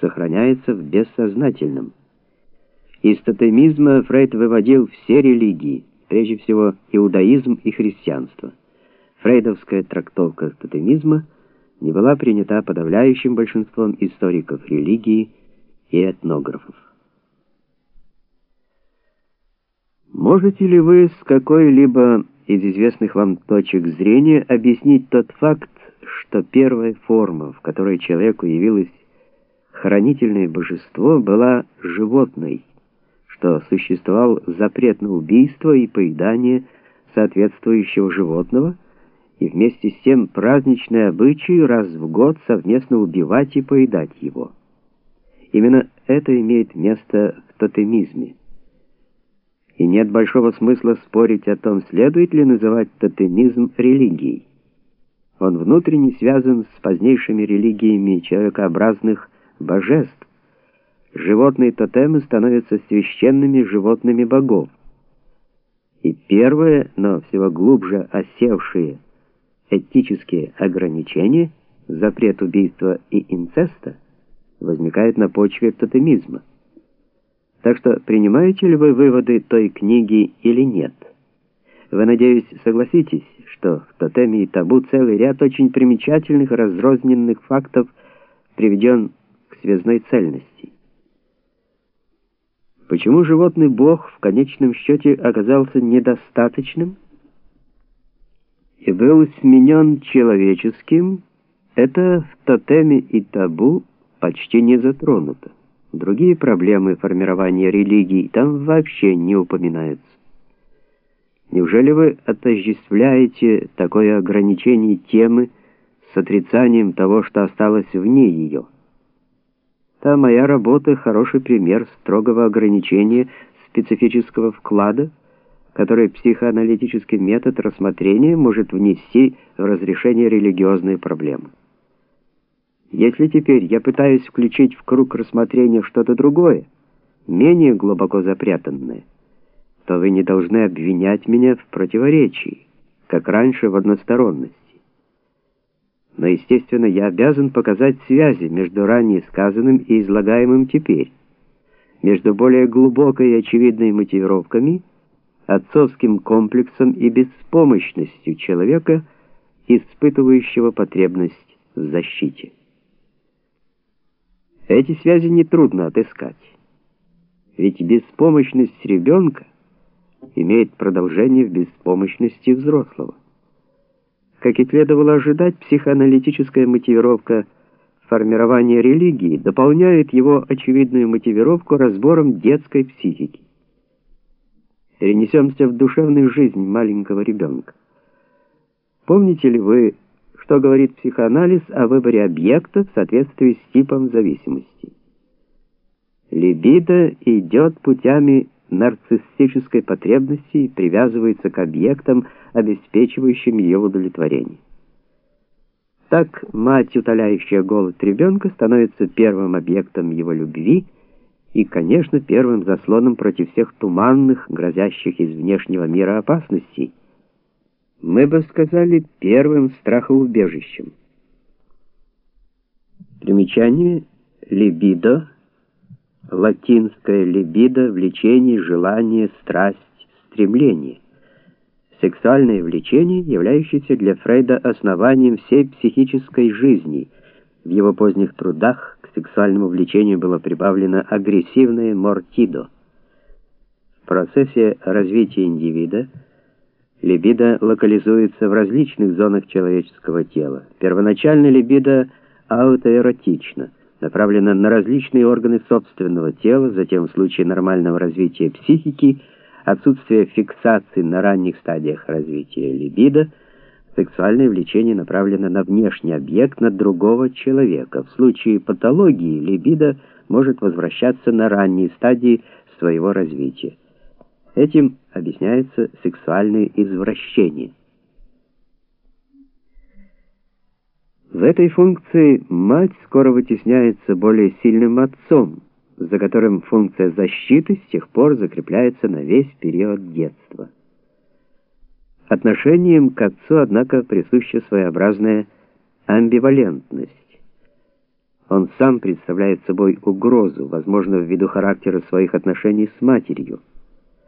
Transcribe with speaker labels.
Speaker 1: сохраняется в бессознательном. Из тотемизма Фрейд выводил все религии, прежде всего иудаизм и христианство. Фрейдовская трактовка тотемизма не была принята подавляющим большинством историков религии и этнографов. Можете ли вы с какой-либо из известных вам точек зрения объяснить тот факт, что первая форма, в которой человеку явилось хранительное божество, была животной, что существовал запрет на убийство и поедание соответствующего животного, и вместе с тем праздничный обычай раз в год совместно убивать и поедать его. Именно это имеет место в тотемизме. И нет большого смысла спорить о том, следует ли называть тотемизм религией. Он внутренне связан с позднейшими религиями человекообразных божеств. Животные тотемы становятся священными животными богов. И первое, но всего глубже осевшие этические ограничения, запрет убийства и инцеста, возникает на почве тотемизма. Так что принимаете ли вы выводы той книги или нет? Вы, надеюсь, согласитесь, что в тотеме и табу целый ряд очень примечательных разрозненных фактов приведен связной цельности. Почему животный бог в конечном счете оказался недостаточным и был сменен человеческим, это в тотеме и табу почти не затронуто. Другие проблемы формирования религий там вообще не упоминаются. Неужели вы отождествляете такое ограничение темы с отрицанием того, что осталось вне ее? Та моя работа — хороший пример строгого ограничения специфического вклада, который психоаналитический метод рассмотрения может внести в разрешение религиозной проблемы. Если теперь я пытаюсь включить в круг рассмотрения что-то другое, менее глубоко запрятанное, то вы не должны обвинять меня в противоречии, как раньше в односторонности. Но, естественно, я обязан показать связи между ранее сказанным и излагаемым теперь, между более глубокой и очевидной мотивировками, отцовским комплексом и беспомощностью человека, испытывающего потребность в защите. Эти связи нетрудно отыскать. Ведь беспомощность ребенка имеет продолжение в беспомощности взрослого. Как и следовало ожидать, психоаналитическая мотивировка формирования религии дополняет его очевидную мотивировку разбором детской психики. Перенесемся в душевную жизнь маленького ребенка. Помните ли вы, что говорит психоанализ о выборе объекта в соответствии с типом зависимости? Либидо идет путями нарциссической потребности и привязывается к объектам, обеспечивающим ее удовлетворение. Так мать, утоляющая голод ребенка, становится первым объектом его любви и, конечно, первым заслоном против всех туманных, грозящих из внешнего мира опасностей. Мы бы сказали, первым страхоубежищем. Примечание «либидо» латинское либидо, влечение, желание, страсть, стремление. Сексуальное влечение, являющееся для Фрейда основанием всей психической жизни. В его поздних трудах к сексуальному влечению было прибавлено агрессивное мортидо. В процессе развития индивида либидо локализуется в различных зонах человеческого тела. Первоначально либидо аутоэротично – направлена на различные органы собственного тела, затем в случае нормального развития психики, отсутствие фиксации на ранних стадиях развития либидо, сексуальное влечение направлено на внешний объект, на другого человека. В случае патологии либидо может возвращаться на ранние стадии своего развития. Этим объясняется сексуальное извращение. В этой функции мать скоро вытесняется более сильным отцом, за которым функция защиты с тех пор закрепляется на весь период детства. Отношением к отцу, однако, присуща своеобразная амбивалентность. Он сам представляет собой угрозу, возможно, ввиду характера своих отношений с матерью.